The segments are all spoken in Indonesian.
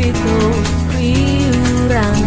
situ riurang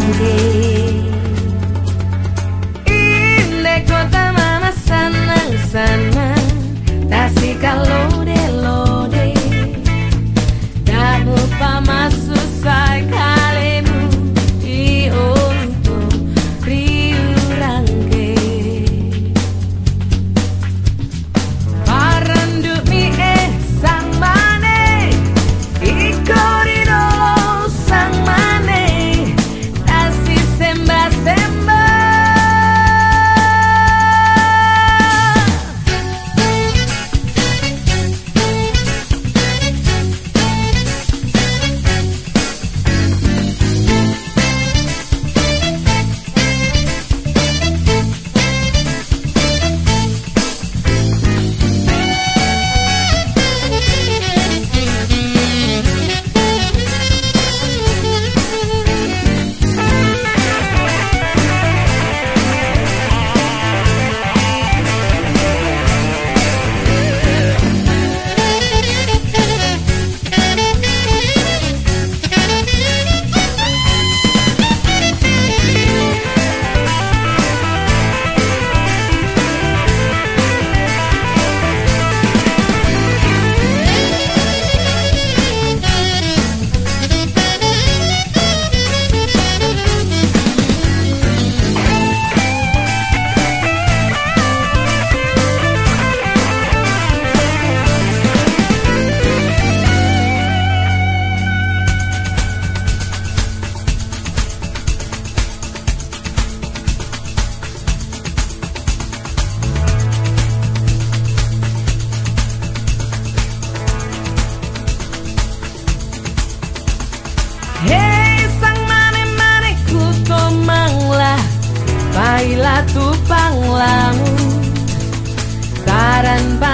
Baila tu panglamu Taran panan mi tu panglat